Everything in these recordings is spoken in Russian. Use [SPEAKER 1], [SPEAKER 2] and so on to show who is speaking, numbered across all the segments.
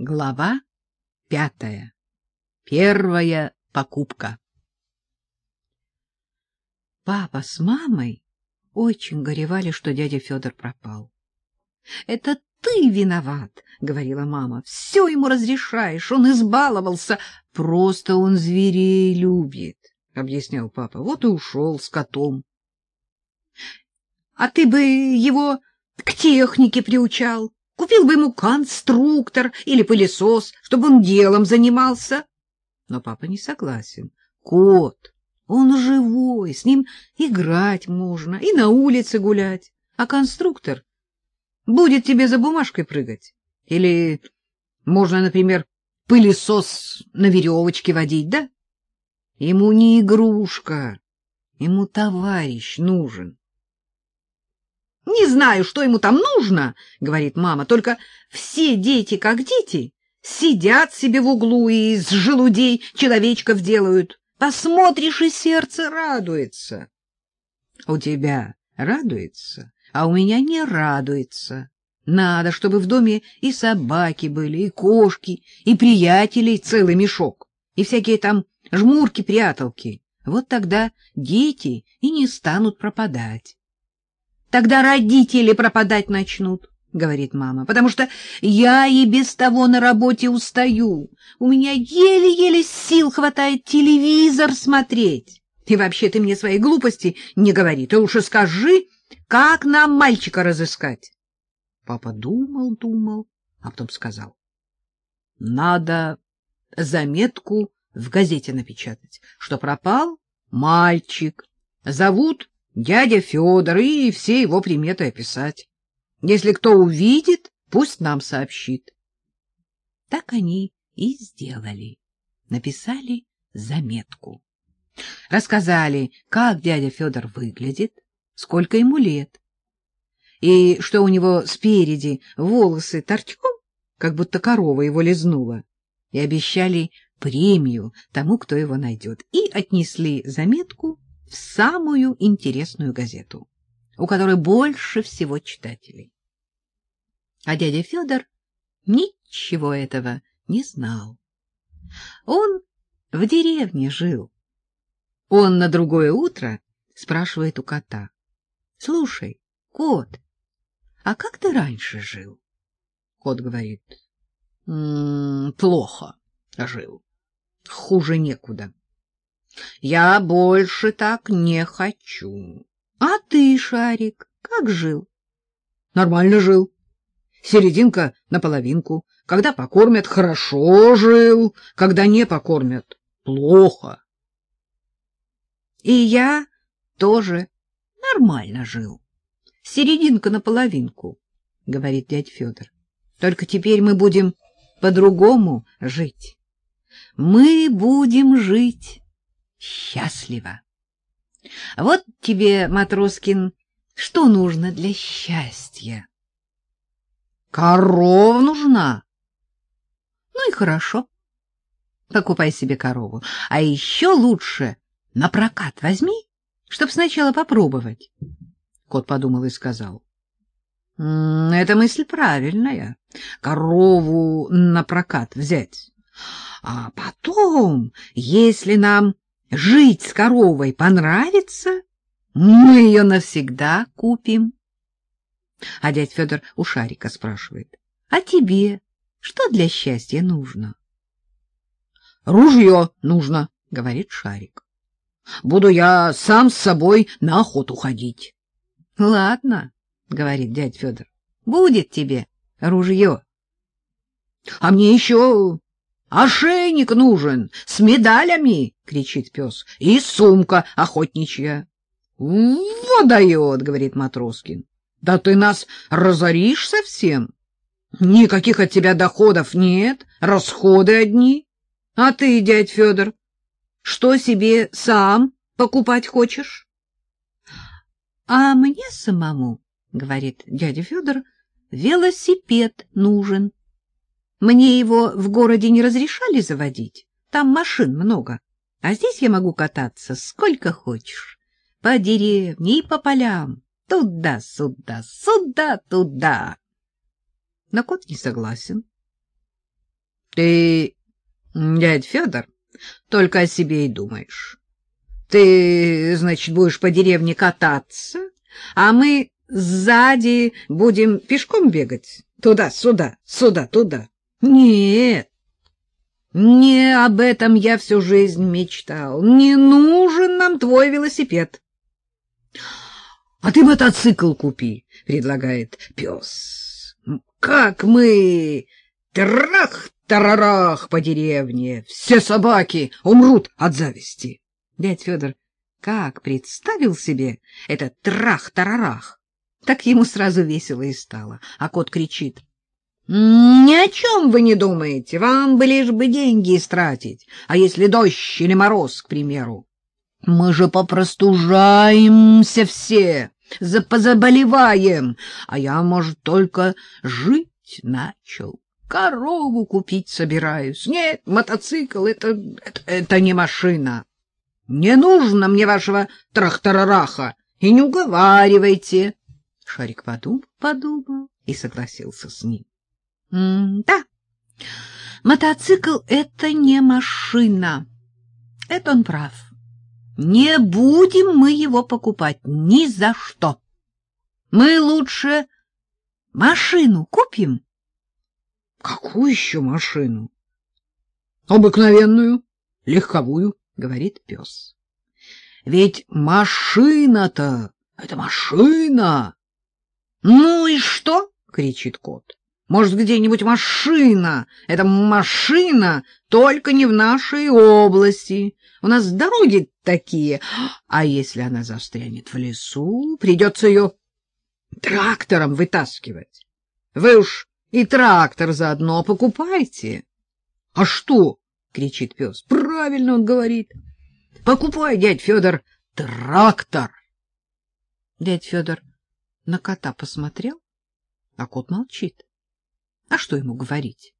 [SPEAKER 1] Глава пятая. Первая покупка. Папа с мамой очень горевали, что дядя Федор пропал. — Это ты виноват, — говорила мама. — Все ему разрешаешь, он избаловался. Просто он зверей любит, — объяснял папа. Вот и ушел с котом. — А ты бы его к технике приучал, Купил бы ему конструктор или пылесос, чтобы он делом занимался. Но папа не согласен. Кот, он живой, с ним играть можно и на улице гулять. А конструктор будет тебе за бумажкой прыгать. Или можно, например, пылесос на веревочке водить, да? Ему не игрушка, ему товарищ нужен. Не знаю, что ему там нужно, — говорит мама, — только все дети, как дети, сидят себе в углу и из желудей человечков делают. Посмотришь, и сердце радуется. У тебя радуется, а у меня не радуется. Надо, чтобы в доме и собаки были, и кошки, и приятелей целый мешок, и всякие там жмурки-пряталки. Вот тогда дети и не станут пропадать. Тогда родители пропадать начнут, — говорит мама, — потому что я и без того на работе устаю. У меня еле-еле сил хватает телевизор смотреть. И вообще ты мне свои глупости не говори. Ты лучше скажи, как нам мальчика разыскать. Папа думал, думал, а потом сказал. Надо заметку в газете напечатать, что пропал мальчик. Зовут дядя Федор и все его приметы описать. Если кто увидит, пусть нам сообщит. Так они и сделали. Написали заметку. Рассказали, как дядя Федор выглядит, сколько ему лет, и что у него спереди волосы торчком, как будто корова его лизнула, и обещали премию тому, кто его найдет, и отнесли заметку в самую интересную газету, у которой больше всего читателей. А дядя Федор ничего этого не знал. Он в деревне жил. Он на другое утро спрашивает у кота. — Слушай, кот, а как ты раньше жил? Кот говорит. «М-м, — Плохо жил. Хуже некуда. Я больше так не хочу. А ты, Шарик, как жил? Нормально жил. Серединка на половинку. Когда покормят, хорошо жил. Когда не покормят, плохо. И я тоже нормально жил. Серединка на половинку, говорит дядь Федор. Только теперь мы будем по-другому жить. Мы будем жить счастлива. Вот тебе, Матроскин, что нужно для счастья? Корова нужна. Ну и хорошо. Покупай себе корову. А еще лучше на прокат возьми, чтоб сначала попробовать. Кот подумал и сказал. — Это мысль правильная. Корову на прокат взять. А потом, если нам жить с коровой понравится, мы ее навсегда купим. А дядь Федор у Шарика спрашивает, а тебе что для счастья нужно? Ружье нужно, говорит Шарик. Буду я сам с собой на охоту ходить. Ладно, говорит дядь Федор, будет тебе ружье. А мне еще Ошейник нужен с медалями, кричит пес. И сумка охотничья. Вот дает, говорит Матроскин. Да ты нас разоришь совсем. Никаких от тебя доходов нет, расходы одни. А ты, дядь Федор, что себе сам покупать хочешь? А мне самому, говорит дядя Федор, велосипед нужен. Мне его в городе не разрешали заводить, там машин много, а здесь я могу кататься сколько хочешь, по деревне и по полям, туда-сюда, сюда-туда. Но кот не согласен. — Ты, дядь Федор, только о себе и думаешь. Ты, значит, будешь по деревне кататься, а мы сзади будем пешком бегать? Туда-сюда, сюда-туда. Нет, не об этом я всю жизнь мечтал. Не нужен нам твой велосипед. — А ты мотоцикл купи, — предлагает пес. — Как мы трах-тарарах по деревне, все собаки умрут от зависти. Дядь Федор как представил себе этот трах-тарарах, так ему сразу весело и стало, а кот кричит. Ни о чем вы не думаете, вам бы лишь бы деньги истратить. А если дождь или мороз, к примеру? Мы же попростужаемся все, позаболеваем, а я, может, только жить начал. Корову купить собираюсь. Нет, мотоцикл — это, это, это не машина. Не нужно мне вашего трахтарараха, и не уговаривайте. Шарик подумал, подумал и согласился с ним. М да, мотоцикл — это не машина. Это он прав. Не будем мы его покупать ни за что. Мы лучше машину купим. Какую еще машину? Обыкновенную, легковую, говорит пес. Ведь машина-то — это машина. Ну и что? кричит кот. Может, где-нибудь машина? Это машина, только не в нашей области. У нас дороги такие. А если она застрянет в лесу, придется ее трактором вытаскивать. Вы уж и трактор заодно покупайте. — А что? — кричит пес. — Правильно он говорит. — Покупай, дядь Федор, трактор. Дядь Федор на кота посмотрел, а кот молчит. А что ему говорить?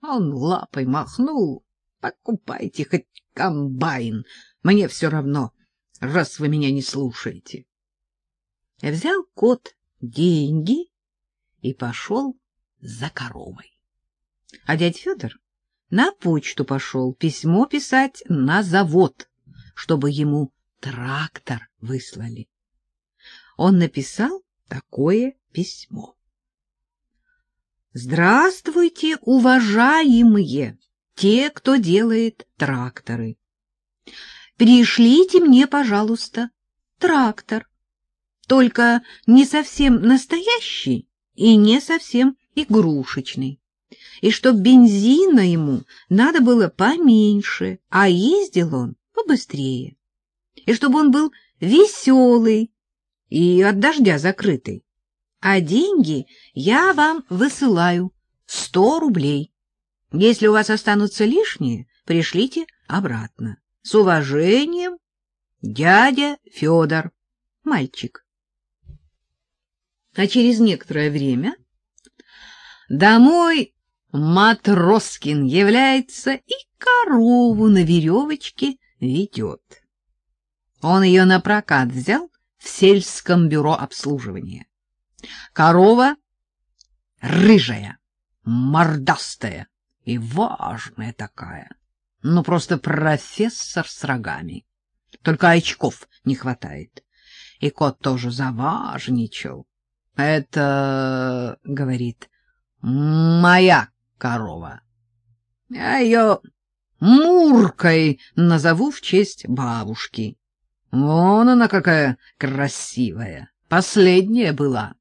[SPEAKER 1] Он лапой махнул. Покупайте хоть комбайн. Мне все равно, раз вы меня не слушаете. Взял кот деньги и пошел за коровой. А дядь Федор на почту пошел письмо писать на завод, чтобы ему трактор выслали. Он написал такое письмо. Здравствуйте, уважаемые, те, кто делает тракторы. Пришлите мне, пожалуйста, трактор. Только не совсем настоящий и не совсем игрушечный. И чтоб бензина ему надо было поменьше, а ездил он побыстрее. И чтобы он был веселый и от дождя закрытый а деньги я вам высылаю сто рублей. Если у вас останутся лишние, пришлите обратно. С уважением, дядя Федор, мальчик. А через некоторое время домой Матроскин является и корову на веревочке ведет. Он ее на прокат взял в сельском бюро обслуживания. Корова рыжая, мордастая и важная такая. Ну, просто профессор с рогами. Только очков не хватает. И кот тоже заважничал. Это, говорит, моя корова. Я ее Муркой назову в честь бабушки. Вон она какая красивая. Последняя была.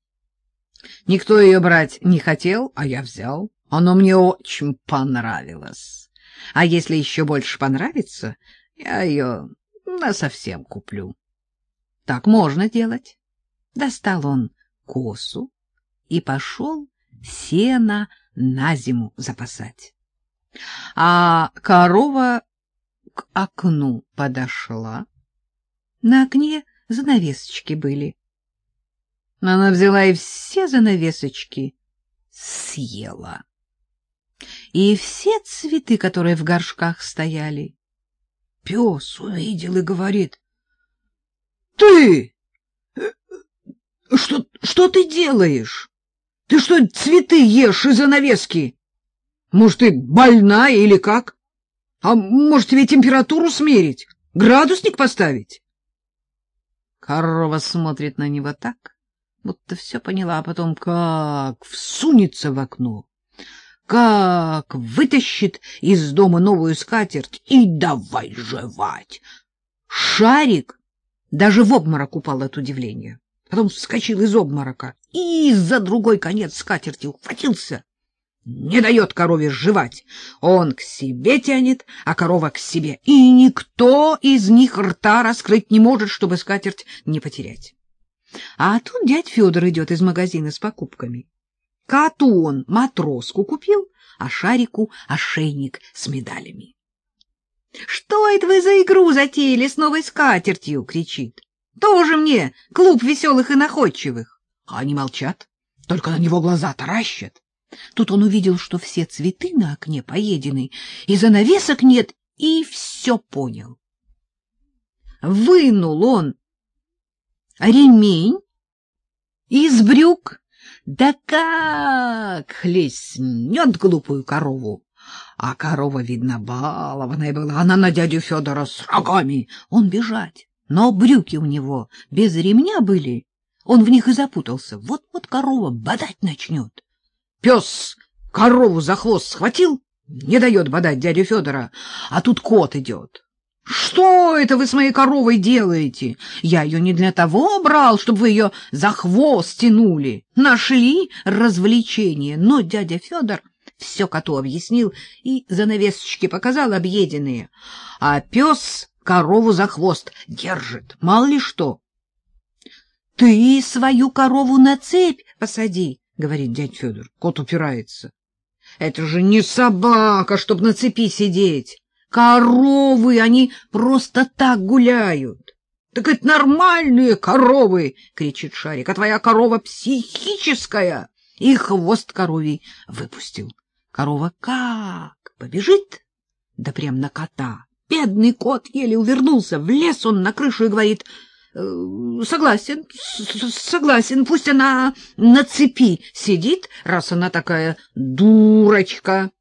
[SPEAKER 1] Никто ее брать не хотел, а я взял. Оно мне очень понравилось. А если еще больше понравится, я ее насовсем куплю. Так можно делать. Достал он косу и пошел сено на зиму запасать. А корова к окну подошла. На окне занавесочки были. Она взяла и все занавесочки съела. И все цветы, которые в горшках стояли. Пес увидел и говорит, — Ты! Что, что ты делаешь? Ты что, цветы ешь и занавески? Может, ты больная или как? А может, тебе температуру смерить? Градусник поставить? Корова смотрит на него так, будто все поняла, а потом как всунется в окно, как вытащит из дома новую скатерть и давай жевать. Шарик даже в обморок упал от удивления. Потом вскочил из обморока и за другой конец скатерти ухватился не дает корове жевать. Он к себе тянет, а корова к себе. И никто из них рта раскрыть не может, чтобы скатерть не потерять. А тут дядь Федор идет из магазина с покупками. Коту он матроску купил, а Шарику ошейник с медалями. — Что это вы за игру затеяли с новой скатертью? — кричит. — Тоже мне клуб веселых и находчивых. А они молчат, только на него глаза таращат. Тут он увидел, что все цветы на окне поедены, и занавесок нет, и все понял. Вынул он ремень из брюк, да как хлестнет глупую корову. А корова, видно, балованная была, она на дядю Федора с рогами. Он бежать, но брюки у него без ремня были, он в них и запутался. Вот-вот корова бодать начнет. Пес корову за хвост схватил, не дает бодать дядю Федора, а тут кот идет. Что это вы с моей коровой делаете? Я ее не для того брал, чтобы вы ее за хвост тянули. Нашли развлечение. Но дядя Федор все коту объяснил и занавесочки показал объеденные. А пес корову за хвост держит, мало ли что. — Ты свою корову на цепь посади, говорит дядь Федор. Кот упирается. Это же не собака, чтоб на цепи сидеть. Коровы, они просто так гуляют. Так это нормальные коровы, кричит Шарик. А твоя корова психическая. И хвост коровий выпустил. Корова как побежит, да прям на кота. Бедный кот еле увернулся, влез он на крышу и говорит — Э, согласен, согласен, пусть она на цепи сидит, раз она такая дурочка.